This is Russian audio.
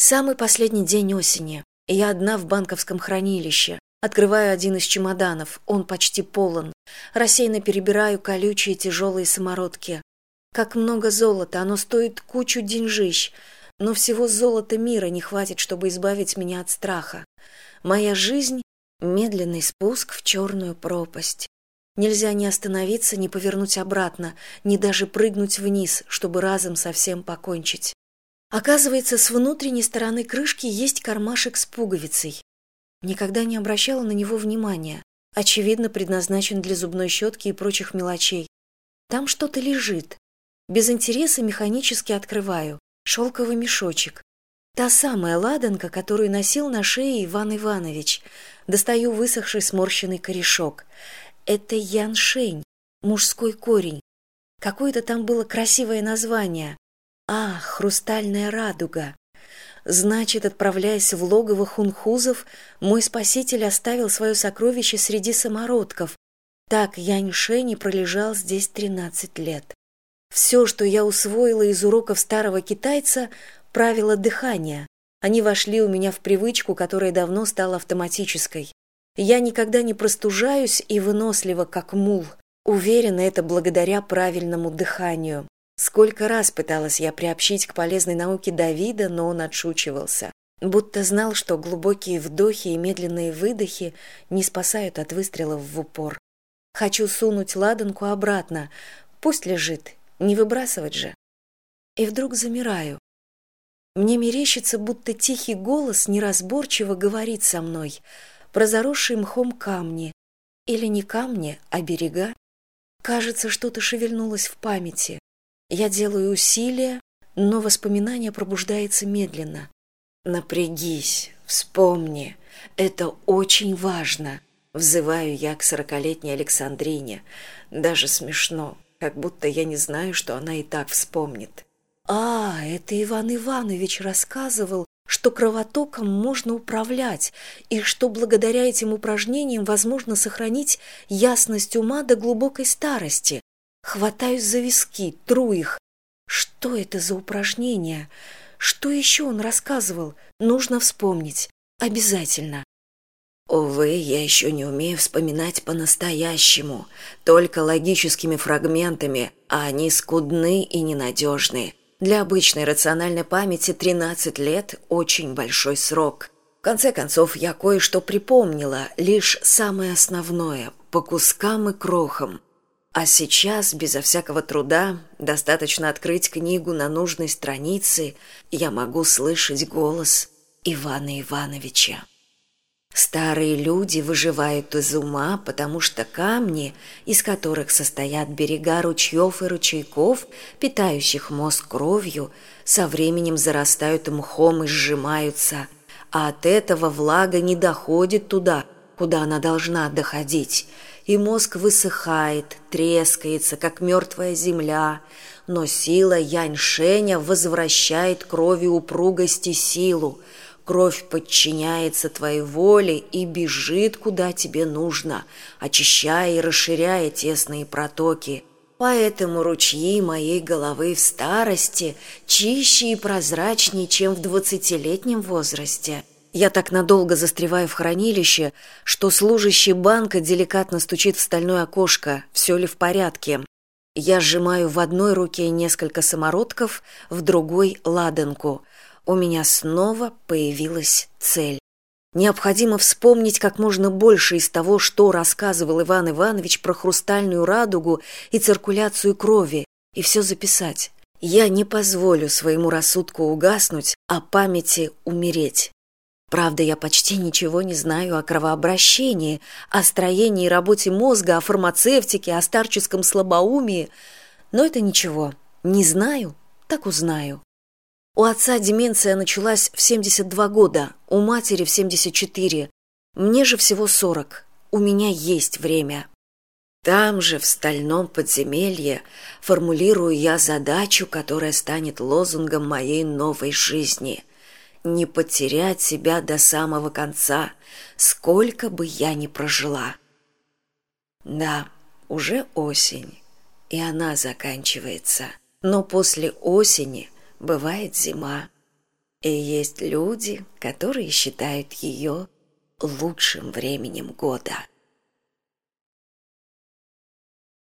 Самый последний день осени. Я одна в банковском хранилище. Открываю один из чемоданов, он почти полон. Рассеянно перебираю колючие тяжелые самородки. Как много золота, оно стоит кучу деньжищ, но всего золота мира не хватит, чтобы избавить меня от страха. Моя жизнь — медленный спуск в черную пропасть. Нельзя ни остановиться, ни повернуть обратно, ни даже прыгнуть вниз, чтобы разом совсем покончить. Оказывается, с внутренней стороны крышки есть кармашек с пуговицей. Никогда не обращала на него внимания. Очевидно, предназначен для зубной щетки и прочих мелочей. Там что-то лежит. Без интереса механически открываю. Шелковый мешочек. Та самая ладанка, которую носил на шее Иван Иванович. Достаю высохший сморщенный корешок. Это яншень, мужской корень. Какое-то там было красивое название. А, хрустальная радуга. Значит, отправляясь в логово хунхузов, мой спаситель оставил свое сокровище среди самородков. Так Яньшень и пролежал здесь тринадцать лет. Все, что я усвоила из уроков старого китайца, правила дыхания. Они вошли у меня в привычку, которая давно стала автоматической. Я никогда не простужаюсь и вынослива, как мул. Уверена, это благодаря правильному дыханию. Сколько раз пыталась я приобщить к полезной науке Давида, но он отшучивался. Будто знал, что глубокие вдохи и медленные выдохи не спасают от выстрелов в упор. Хочу сунуть ладанку обратно. Пусть лежит, не выбрасывать же. И вдруг замираю. Мне мерещится, будто тихий голос неразборчиво говорит со мной про заросшие мхом камни. Или не камни, а берега. Кажется, что-то шевельнулось в памяти. Я делаю усилия, но воспоминание пробуждается медленно. Напрягись, вспомни, это очень важно. Взываю я к сорокалетней Александрине. Даже смешно, как будто я не знаю, что она и так вспомнит. А, это Иван Иванович рассказывал, что кровотоком можно управлять, и что благодаря этим упражнениям возможно сохранить ясность ума до глубокой старости хватаюсь за виски тру их. Что это за упражнение? Что еще он рассказывал? Нужно вспомнить. Обязательно. Увы я еще не умею вспоминать по настоящему только логическими фрагментами а они скудны и ненадежны. Для обычной рациональной памяти тринадцать лет очень большой срок. В конце концов я кое что припомнила лишь самое основное по кускам и крохам а сейчас, безо всякого труда, достаточно открыть книгу на нужной странице, я могу слышать голос Ивана Ивановича. Старые люди выживают из ума, потому что камни, из которых состоят берега ручьев и ручейков, питающих мозг кровью, со временем зарастают мхом и сжимаются, а от этого влага не доходит туда, куда она должна доходить – и мозг высыхает, трескается, как мертвая земля, но сила Яньшеня возвращает крови упругости силу. Кровь подчиняется твоей воле и бежит, куда тебе нужно, очищая и расширяя тесные протоки. Поэтому ручьи моей головы в старости чище и прозрачнее, чем в двадцатилетнем возрасте. Я так надолго застреваю в хранилище, что служащий банка деликатно стучит в стальное окошко, все ли в порядке. Я сжимаю в одной руке несколько самородков, в другой — ладанку. У меня снова появилась цель. Необходимо вспомнить как можно больше из того, что рассказывал Иван Иванович про хрустальную радугу и циркуляцию крови, и все записать. Я не позволю своему рассудку угаснуть, а памяти умереть. Правда, я почти ничего не знаю о кровообращении, о строении и работе мозга, о фармацевтике, о старческом слабоумии. Но это ничего. Не знаю, так узнаю. У отца деменция началась в 72 года, у матери в 74. Мне же всего 40. У меня есть время. Там же, в стальном подземелье, формулирую я задачу, которая станет лозунгом моей новой жизни – не потерять себя до самого конца, сколько бы я ни прожила. Да, уже осень, и она заканчивается, но после осени бывает зима. И есть люди, которые считают ее лучшим временем года.